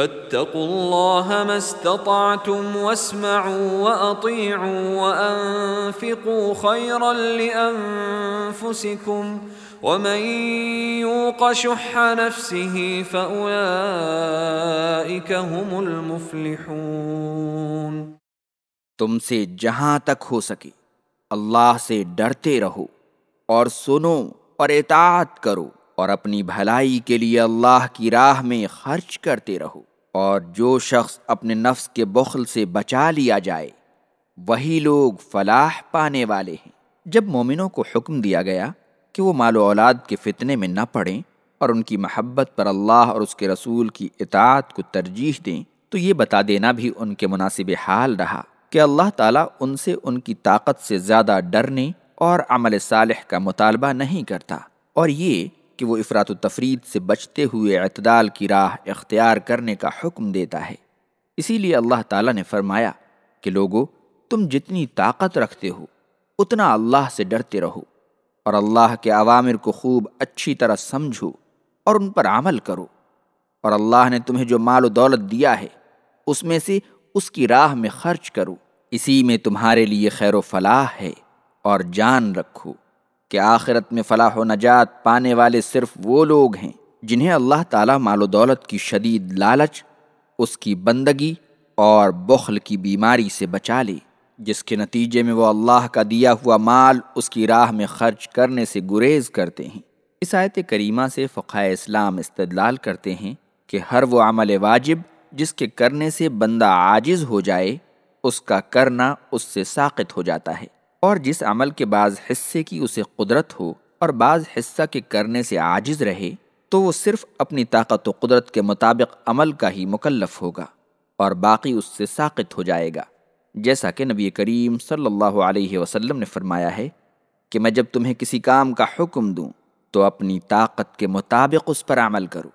فاتقوا الله ما استطعتم واسمعوا وأطيعوا وأنفقوا خيرا لأنفسكم ومن يوق شح نفسه فأولئك هم المفلحون تم سے جہاں تک ہو سکے، اللہ سے ڈرتے رہو اور سنو اور اطاعت کرو اور اپنی بھلائی کے لیے اللہ کی راہ میں خرچ کرتے رہو۔ اور جو شخص اپنے نفس کے بخل سے بچا لیا جائے، وہی لوگ فلاح پانے والے ہیں۔ جب مومنوں کو حکم دیا گیا کہ وہ مال و اولاد کے فتنے میں نہ پڑیں اور ان کی محبت پر اللہ اور اس کے رسول کی اطاعت کو ترجیح دیں، تو یہ بتا دینا بھی ان کے مناسب حال رہا کہ اللہ تعالیٰ ان سے ان کی طاقت سے زیادہ ڈرنے اور عمل صالح کا مطالبہ نہیں کرتا۔ اور یہ کہ وہ افراد و تفرید سے بچتے ہوئے اعتدال کی راہ اختیار کرنے کا حکم دیتا ہے۔ اسی لیے اللہ تعالیٰ نے فرمایا کہ لوگو، تم جتنی طاقت رکھتے ہو، اتنا اللہ سے ڈرتے رہو اور اللہ کے عوامر کو خوب اچھی طرح سمجھو اور ان پر عمل کرو۔ اور اللہ نے تمہیں جو مال و دولت دیا ہے، اس میں سے اس کی راہ میں خرچ کرو۔ اسی میں تمہارے لیے خیر و فلاح ہے اور جان رکھو۔ کہ آخرت میں فلاح و نجات پانے والے صرف وہ لوگ ہیں جنہیں اللہ تعالیٰ مال و دولت کی شدید لالچ، اس کی بندگی اور بخل کی بیماری سے بچا لے، جس کے نتیجے میں وہ اللہ کا دیا ہوا مال اس کی راہ میں خرچ کرنے سے گریز کرتے ہیں۔ اس آیت کریمہ سے فقہ اسلام استدلال کرتے ہیں کہ ہر وہ عمل واجب جس کے کرنے سے بندہ عاجز ہو جائے، اس کا کرنا اس سے ساقط ہو جاتا ہے۔ اور جس عمل کے بعض حصے کی اسے قدرت ہو اور بعض حصہ کے کرنے سے عاجز رہے، تو وہ صرف اپنی طاقت و قدرت کے مطابق عمل کا ہی مکلف ہوگا اور باقی اس سے ساقط ہو جائے گا۔ جیسا کہ نبی کریم صلی اللہ علیہ وسلم نے فرمایا ہے کہ میں جب تمہیں کسی کام کا حکم دوں، تو اپنی طاقت کے مطابق اس پر عمل کروں